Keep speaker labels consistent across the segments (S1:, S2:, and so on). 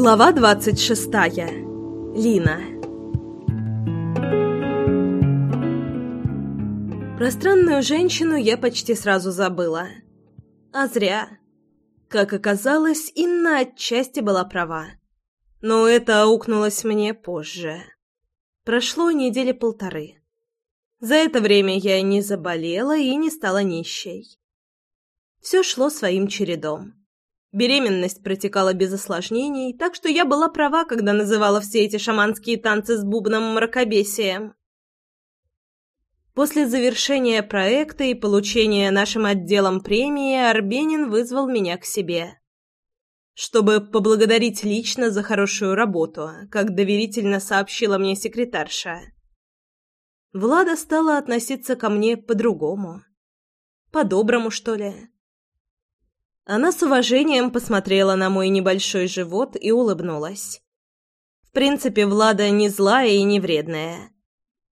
S1: Глава 26. Лина. Про странную женщину я почти сразу забыла. А зря. Как оказалось, Инна отчасти была права. Но это аукнулось мне позже. Прошло недели полторы. За это время я не заболела и не стала нищей. Все шло своим чередом. Беременность протекала без осложнений, так что я была права, когда называла все эти шаманские танцы с бубном мракобесием. После завершения проекта и получения нашим отделом премии Арбенин вызвал меня к себе. Чтобы поблагодарить лично за хорошую работу, как доверительно сообщила мне секретарша. Влада стала относиться ко мне по-другому. По-доброму, что ли. Она с уважением посмотрела на мой небольшой живот и улыбнулась. В принципе, Влада не злая и не вредная.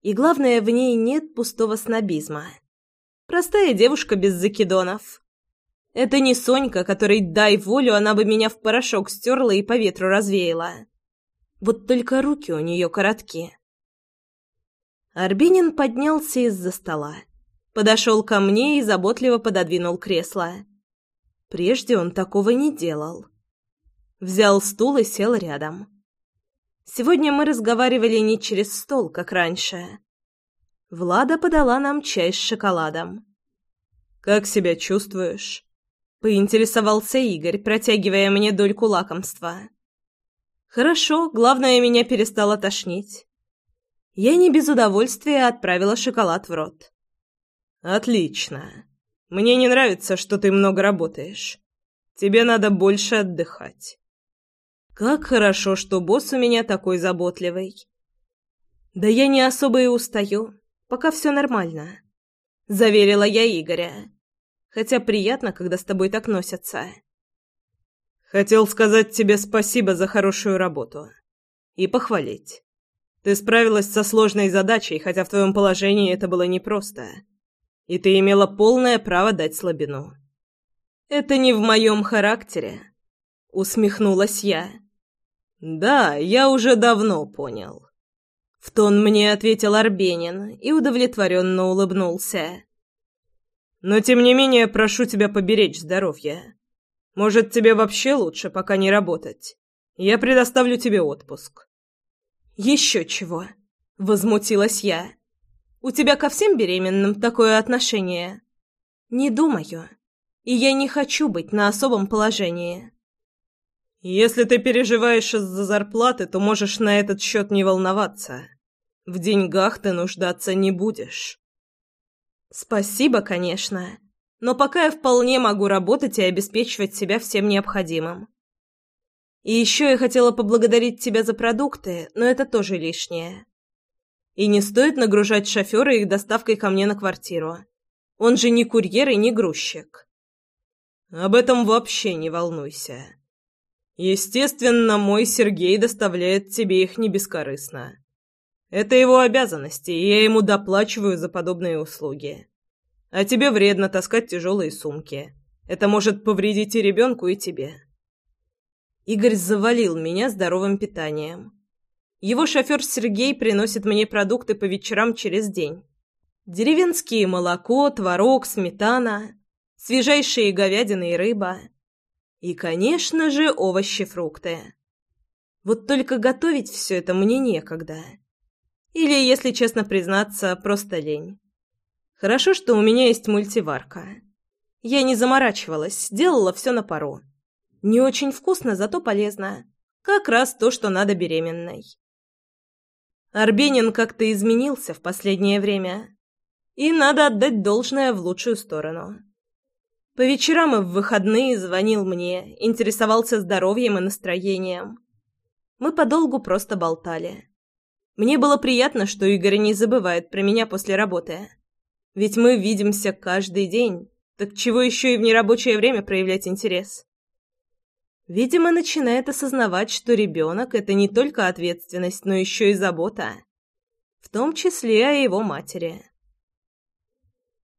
S1: И главное, в ней нет пустого снобизма. Простая девушка без закидонов. Это не Сонька, которой дай волю, она бы меня в порошок стерла и по ветру развеяла. Вот только руки у нее коротки. Арбинин поднялся из-за стола, подошел ко мне и заботливо пододвинул кресло. Прежде он такого не делал. Взял стул и сел рядом. Сегодня мы разговаривали не через стол, как раньше. Влада подала нам чай с шоколадом. «Как себя чувствуешь?» — поинтересовался Игорь, протягивая мне дольку лакомства. «Хорошо, главное, меня перестало тошнить». Я не без удовольствия отправила шоколад в рот. «Отлично. Мне не нравится, что ты много работаешь. Тебе надо больше отдыхать. Как хорошо, что босс у меня такой заботливый. Да я не особо и устаю, пока все нормально. Заверила я Игоря. Хотя приятно, когда с тобой так носятся. Хотел сказать тебе спасибо за хорошую работу. И похвалить. Ты справилась со сложной задачей, хотя в твоем положении это было непросто и ты имела полное право дать слабину. Это не в моем характере, усмехнулась я. Да, я уже давно понял. В тон мне ответил Арбенин и удовлетворенно улыбнулся. Но тем не менее прошу тебя поберечь здоровье. Может, тебе вообще лучше пока не работать. Я предоставлю тебе отпуск. Еще чего? Возмутилась я. У тебя ко всем беременным такое отношение? Не думаю. И я не хочу быть на особом положении. Если ты переживаешь из-за зарплаты, то можешь на этот счет не волноваться. В деньгах ты нуждаться не будешь. Спасибо, конечно. Но пока я вполне могу работать и обеспечивать себя всем необходимым. И еще я хотела поблагодарить тебя за продукты, но это тоже лишнее. И не стоит нагружать шофера их доставкой ко мне на квартиру. Он же не курьер и не грузчик. Об этом вообще не волнуйся. Естественно, мой Сергей доставляет тебе их не бескорыстно. Это его обязанности, и я ему доплачиваю за подобные услуги. А тебе вредно таскать тяжелые сумки. Это может повредить и ребенку, и тебе. Игорь завалил меня здоровым питанием. Его шофер Сергей приносит мне продукты по вечерам через день. Деревенские молоко, творог, сметана, свежайшие говядина и рыба. И, конечно же, овощи, фрукты. Вот только готовить все это мне некогда. Или, если честно признаться, просто лень. Хорошо, что у меня есть мультиварка. Я не заморачивалась, делала все на пару. Не очень вкусно, зато полезно. Как раз то, что надо беременной. Арбенин как-то изменился в последнее время. И надо отдать должное в лучшую сторону. По вечерам и в выходные звонил мне, интересовался здоровьем и настроением. Мы подолгу просто болтали. Мне было приятно, что Игорь не забывает про меня после работы. Ведь мы видимся каждый день, так чего еще и в нерабочее время проявлять интерес? Видимо, начинает осознавать, что ребенок — это не только ответственность, но еще и забота. В том числе о его матери.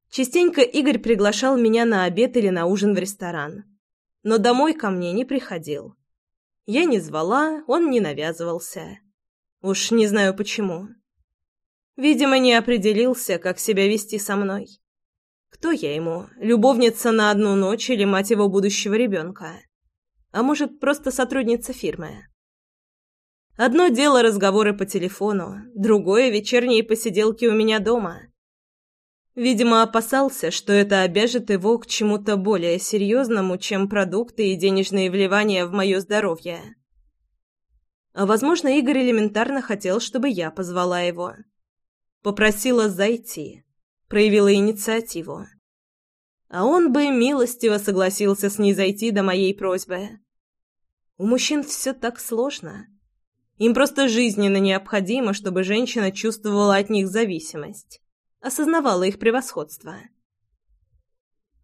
S1: Частенько Игорь приглашал меня на обед или на ужин в ресторан. Но домой ко мне не приходил. Я не звала, он не навязывался. Уж не знаю почему. Видимо, не определился, как себя вести со мной. Кто я ему, любовница на одну ночь или мать его будущего ребенка? А может, просто сотрудница фирмы? Одно дело разговоры по телефону, другое — вечерние посиделки у меня дома. Видимо, опасался, что это обяжет его к чему-то более серьезному, чем продукты и денежные вливания в мое здоровье. А, возможно, Игорь элементарно хотел, чтобы я позвала его. Попросила зайти, проявила инициативу. А он бы милостиво согласился с ней зайти до моей просьбы. У мужчин все так сложно. Им просто жизненно необходимо, чтобы женщина чувствовала от них зависимость, осознавала их превосходство.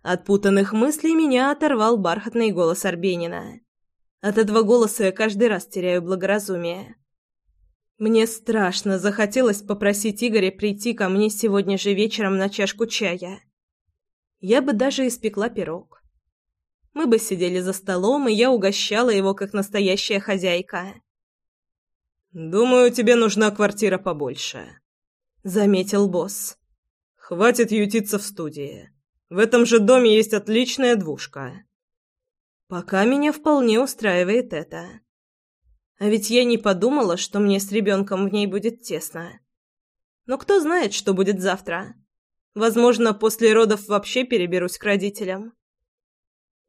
S1: От путанных мыслей меня оторвал бархатный голос Арбенина. От этого голоса я каждый раз теряю благоразумие. Мне страшно захотелось попросить Игоря прийти ко мне сегодня же вечером на чашку чая. Я бы даже испекла пирог. Мы бы сидели за столом, и я угощала его, как настоящая хозяйка. «Думаю, тебе нужна квартира побольше», — заметил босс. «Хватит ютиться в студии. В этом же доме есть отличная двушка». «Пока меня вполне устраивает это. А ведь я не подумала, что мне с ребенком в ней будет тесно. Но кто знает, что будет завтра. Возможно, после родов вообще переберусь к родителям».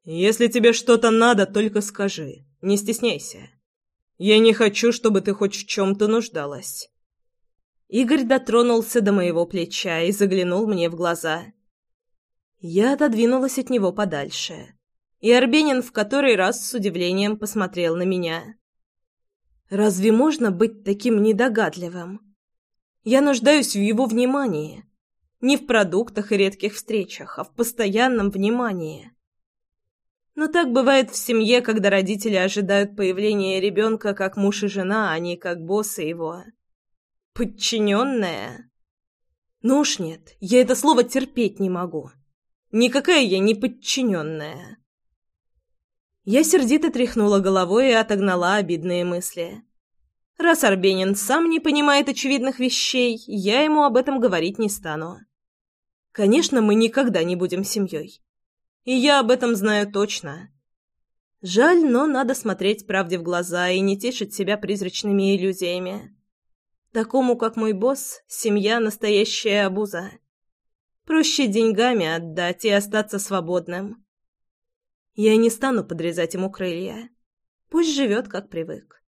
S1: «Если тебе что-то надо, только скажи. Не стесняйся». Я не хочу, чтобы ты хоть в чем-то нуждалась». Игорь дотронулся до моего плеча и заглянул мне в глаза. Я отодвинулась от него подальше, и Арбенин в который раз с удивлением посмотрел на меня. «Разве можно быть таким недогадливым? Я нуждаюсь в его внимании, не в продуктах и редких встречах, а в постоянном внимании». Но так бывает в семье, когда родители ожидают появления ребенка как муж и жена, а не как босс и его. Подчиненная? Ну уж нет, я это слово терпеть не могу. Никакая я не подчиненная. Я сердито тряхнула головой и отогнала обидные мысли. Раз Арбенин сам не понимает очевидных вещей, я ему об этом говорить не стану. Конечно, мы никогда не будем семьей. И я об этом знаю точно. Жаль, но надо смотреть правде в глаза и не тешить себя призрачными иллюзиями. Такому, как мой босс, семья — настоящая обуза. Проще деньгами отдать и остаться свободным. Я не стану подрезать ему крылья. Пусть живет, как привык.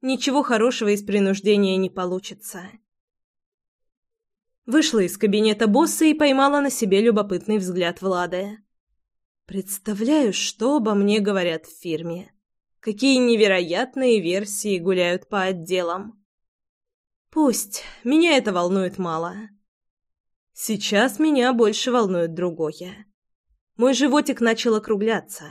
S1: Ничего хорошего из принуждения не получится. Вышла из кабинета босса и поймала на себе любопытный взгляд Влады. Представляю, что обо мне говорят в фирме. Какие невероятные версии гуляют по отделам. Пусть, меня это волнует мало. Сейчас меня больше волнует другое. Мой животик начал округляться.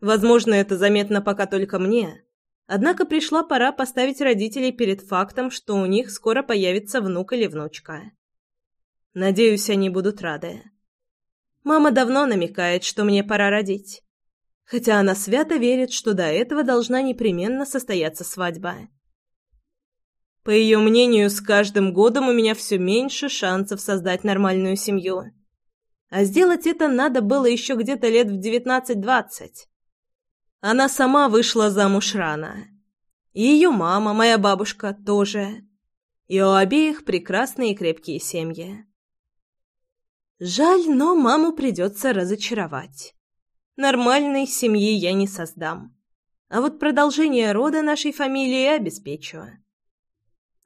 S1: Возможно, это заметно пока только мне. Однако пришла пора поставить родителей перед фактом, что у них скоро появится внук или внучка. Надеюсь, они будут рады. Мама давно намекает, что мне пора родить. Хотя она свято верит, что до этого должна непременно состояться свадьба. По ее мнению, с каждым годом у меня все меньше шансов создать нормальную семью. А сделать это надо было еще где-то лет в девятнадцать-двадцать. Она сама вышла замуж рано. И ее мама, моя бабушка, тоже. И у обеих прекрасные и крепкие семьи. Жаль, но маму придется разочаровать. Нормальной семьи я не создам. А вот продолжение рода нашей фамилии обеспечу.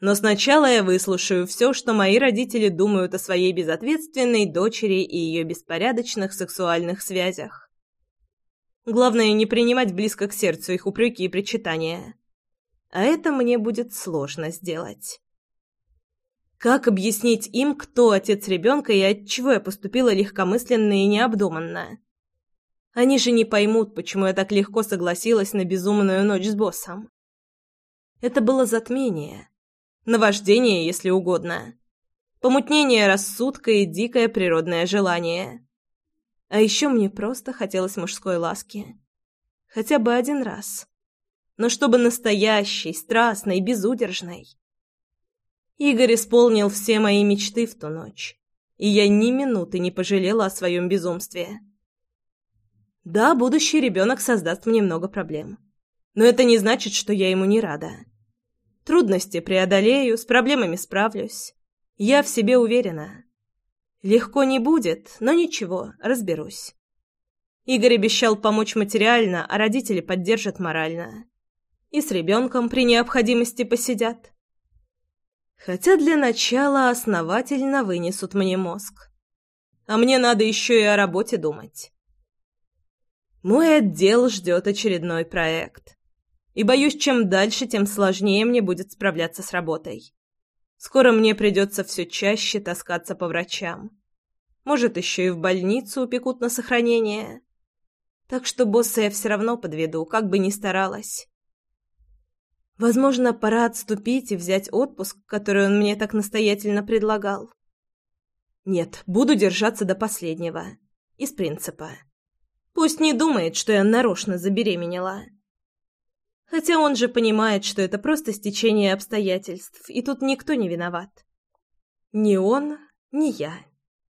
S1: Но сначала я выслушаю все, что мои родители думают о своей безответственной дочери и ее беспорядочных сексуальных связях. Главное, не принимать близко к сердцу их упреки и причитания. А это мне будет сложно сделать. Как объяснить им, кто отец ребенка и отчего я поступила легкомысленно и необдуманно? Они же не поймут, почему я так легко согласилась на безумную ночь с боссом. Это было затмение. Наваждение, если угодно. Помутнение рассудка и дикое природное желание. А еще мне просто хотелось мужской ласки. Хотя бы один раз. но чтобы настоящей, страстной, безудержной. Игорь исполнил все мои мечты в ту ночь, и я ни минуты не пожалела о своем безумстве. Да, будущий ребенок создаст мне много проблем, но это не значит, что я ему не рада. Трудности преодолею, с проблемами справлюсь. Я в себе уверена. Легко не будет, но ничего, разберусь. Игорь обещал помочь материально, а родители поддержат морально. И с ребенком при необходимости посидят. Хотя для начала основательно вынесут мне мозг. А мне надо еще и о работе думать. Мой отдел ждет очередной проект. И боюсь, чем дальше, тем сложнее мне будет справляться с работой. Скоро мне придется все чаще таскаться по врачам. Может, еще и в больницу упекут на сохранение. Так что босса я все равно подведу, как бы ни старалась. Возможно, пора отступить и взять отпуск, который он мне так настоятельно предлагал. Нет, буду держаться до последнего. Из принципа. Пусть не думает, что я нарочно забеременела. Хотя он же понимает, что это просто стечение обстоятельств, и тут никто не виноват. Ни он, ни я.